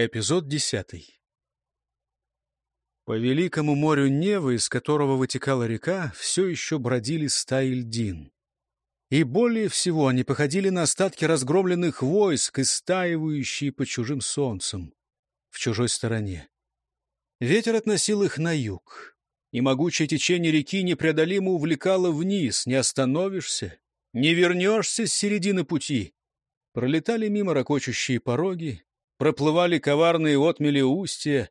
Эпизод десятый. По великому морю Невы, из которого вытекала река, все еще бродили стаи льдин. И более всего они походили на остатки разгромленных войск, истаивающие по чужим солнцам, в чужой стороне. Ветер относил их на юг, и могучее течение реки непреодолимо увлекало вниз, не остановишься, не вернешься с середины пути. Пролетали мимо ракочущие пороги, проплывали коварные отмели устья,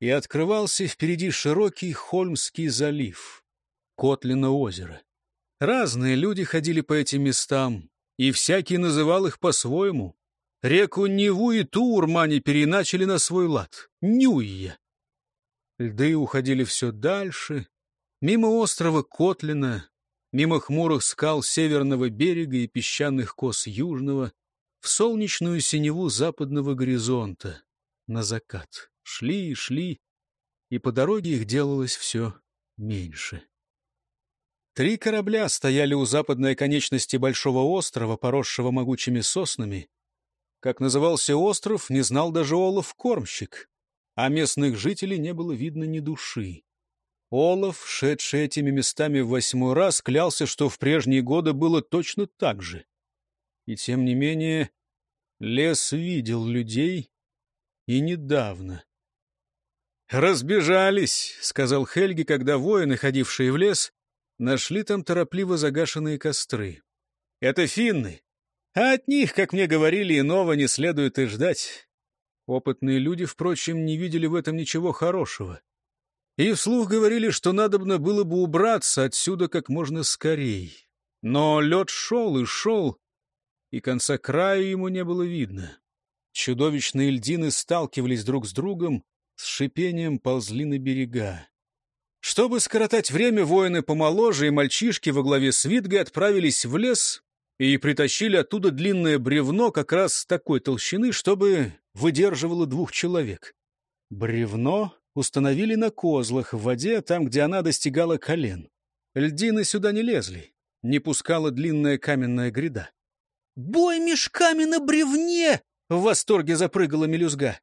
и открывался впереди широкий Хольмский залив, Котлино озеро. Разные люди ходили по этим местам, и всякий называл их по-своему. Реку Неву и ту урмане переначали на свой лад — Нюйя. Льды уходили все дальше, мимо острова Котлина, мимо хмурых скал северного берега и песчаных кос южного — в солнечную синеву западного горизонта, на закат. Шли и шли, и по дороге их делалось все меньше. Три корабля стояли у западной конечности большого острова, поросшего могучими соснами. Как назывался остров, не знал даже Олаф-кормщик, а местных жителей не было видно ни души. Олаф, шедший этими местами в восьмой раз, клялся, что в прежние годы было точно так же. И тем не менее Лес видел людей и недавно. «Разбежались», — сказал Хельги, когда воины, ходившие в лес, нашли там торопливо загашенные костры. «Это финны, а от них, как мне говорили, иного не следует и ждать». Опытные люди, впрочем, не видели в этом ничего хорошего. И вслух говорили, что надобно было бы убраться отсюда как можно скорей. Но лед шел и шел, и конца краю ему не было видно. Чудовищные льдины сталкивались друг с другом, с шипением ползли на берега. Чтобы скоротать время, воины помоложе и мальчишки во главе с Витгой отправились в лес и притащили оттуда длинное бревно как раз такой толщины, чтобы выдерживало двух человек. Бревно установили на козлах в воде, там, где она достигала колен. Льдины сюда не лезли, не пускала длинная каменная гряда. «Бой мешками на бревне!» — в восторге запрыгала мелюзга.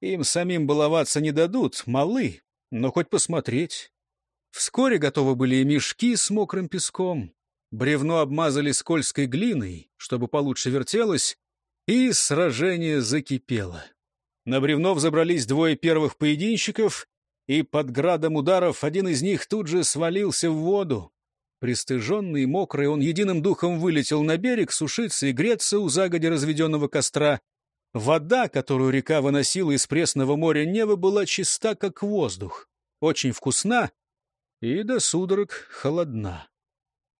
Им самим баловаться не дадут, малы, но хоть посмотреть. Вскоре готовы были и мешки с мокрым песком. Бревно обмазали скользкой глиной, чтобы получше вертелось, и сражение закипело. На бревно взобрались двое первых поединщиков, и под градом ударов один из них тут же свалился в воду. Пристыженный и мокрый, он единым духом вылетел на берег сушиться и греться у загоди разведенного костра. Вода, которую река выносила из пресного моря Нева, была чиста, как воздух, очень вкусна и до судорог холодна.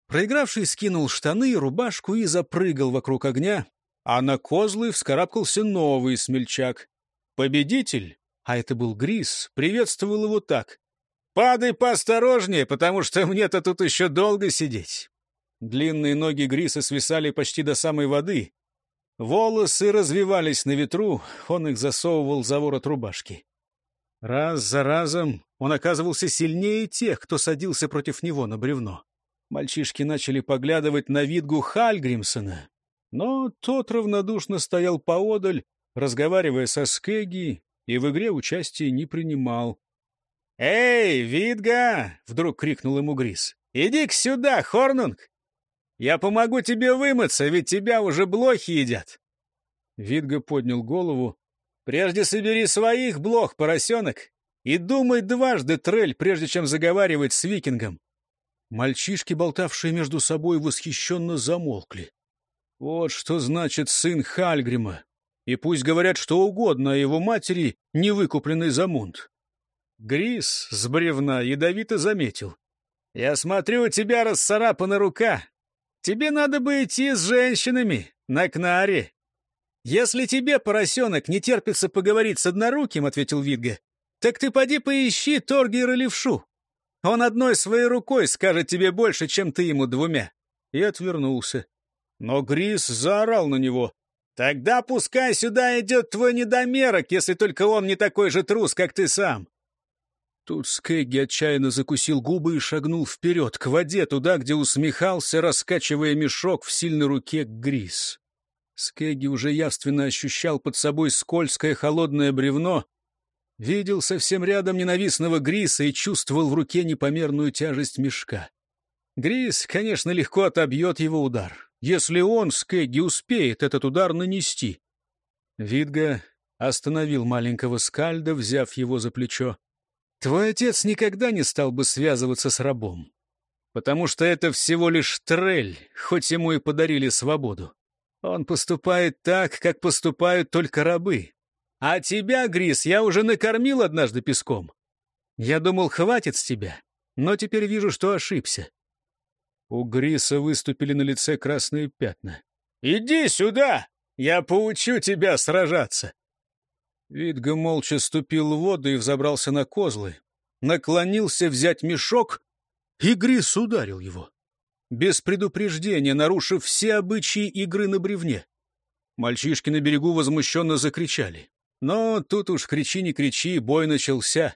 Проигравший скинул штаны и рубашку и запрыгал вокруг огня, а на козлы вскарабкался новый смельчак. Победитель, а это был Грис, приветствовал его так. «Падай поосторожнее, потому что мне-то тут еще долго сидеть». Длинные ноги Гриса свисали почти до самой воды. Волосы развивались на ветру, он их засовывал за ворот рубашки. Раз за разом он оказывался сильнее тех, кто садился против него на бревно. Мальчишки начали поглядывать на Видгу Хальгримсона, но тот равнодушно стоял поодаль, разговаривая со Скеги, и в игре участия не принимал. «Эй, Видга!» — вдруг крикнул ему Грис. «Иди-ка сюда, Хорнунг! Я помогу тебе вымыться, ведь тебя уже блохи едят!» Видга поднял голову. «Прежде собери своих блох, поросенок, и думай дважды, трель, прежде чем заговаривать с викингом!» Мальчишки, болтавшие между собой, восхищенно замолкли. Вот что значит сын Хальгрима. И пусть говорят что угодно о его матери, невыкупленный за мунт. Грис с бревна ядовито заметил. «Я смотрю, у тебя расцарапана рука. Тебе надо бы идти с женщинами на кнаре». «Если тебе, поросенок, не терпится поговорить с одноруким, — ответил Видга, — так ты поди поищи Торгера Левшу. Он одной своей рукой скажет тебе больше, чем ты ему двумя». И отвернулся. Но Грис заорал на него. «Тогда пускай сюда идет твой недомерок, если только он не такой же трус, как ты сам. Тут Скэгги отчаянно закусил губы и шагнул вперед, к воде, туда, где усмехался, раскачивая мешок в сильной руке Грис. Скеги уже явственно ощущал под собой скользкое холодное бревно, видел совсем рядом ненавистного Гриса и чувствовал в руке непомерную тяжесть мешка. Грис, конечно, легко отобьет его удар, если он, Скеги, успеет этот удар нанести. Видга остановил маленького скальда, взяв его за плечо. «Твой отец никогда не стал бы связываться с рабом, потому что это всего лишь трель, хоть ему и подарили свободу. Он поступает так, как поступают только рабы. А тебя, Грис, я уже накормил однажды песком. Я думал, хватит с тебя, но теперь вижу, что ошибся. У Гриса выступили на лице красные пятна. «Иди сюда! Я поучу тебя сражаться!» Видга молча ступил в воду и взобрался на козлы, наклонился взять мешок, и Грис ударил его без предупреждения, нарушив все обычаи игры на бревне. Мальчишки на берегу возмущенно закричали. Но тут уж кричи не кричи, бой начался.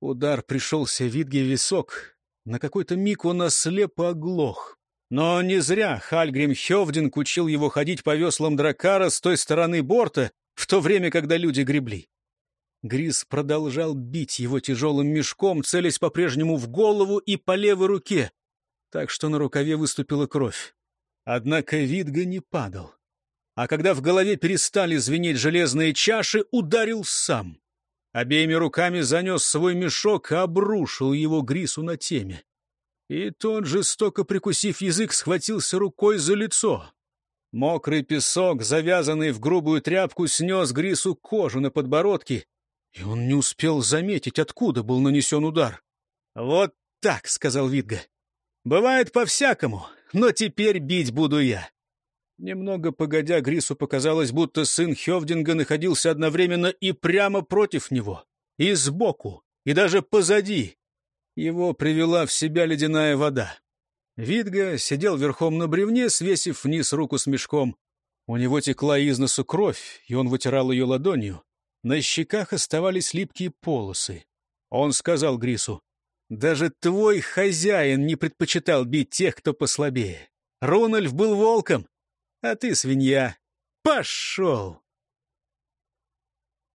Удар пришелся Витге в висок. На какой-то миг он ослепо оглох. Но не зря Хальгрим Хевдинг учил его ходить по веслам дракара с той стороны борта, в то время, когда люди гребли. Грис продолжал бить его тяжелым мешком, целясь по-прежнему в голову и по левой руке так что на рукаве выступила кровь. Однако Видга не падал. А когда в голове перестали звенеть железные чаши, ударил сам. Обеими руками занес свой мешок и обрушил его Грису на теме. И тот, жестоко прикусив язык, схватился рукой за лицо. Мокрый песок, завязанный в грубую тряпку, снес Грису кожу на подбородке, и он не успел заметить, откуда был нанесен удар. «Вот так», — сказал Видга. Бывает по-всякому, но теперь бить буду я. Немного погодя, Грису показалось, будто сын Хевдинга находился одновременно и прямо против него, и сбоку, и даже позади. Его привела в себя ледяная вода. Видга сидел верхом на бревне, свесив вниз руку с мешком. У него текла из носу кровь, и он вытирал ее ладонью. На щеках оставались липкие полосы. Он сказал Грису, даже твой хозяин не предпочитал бить тех, кто послабее. Рональф был волком, а ты свинья. Пошел!»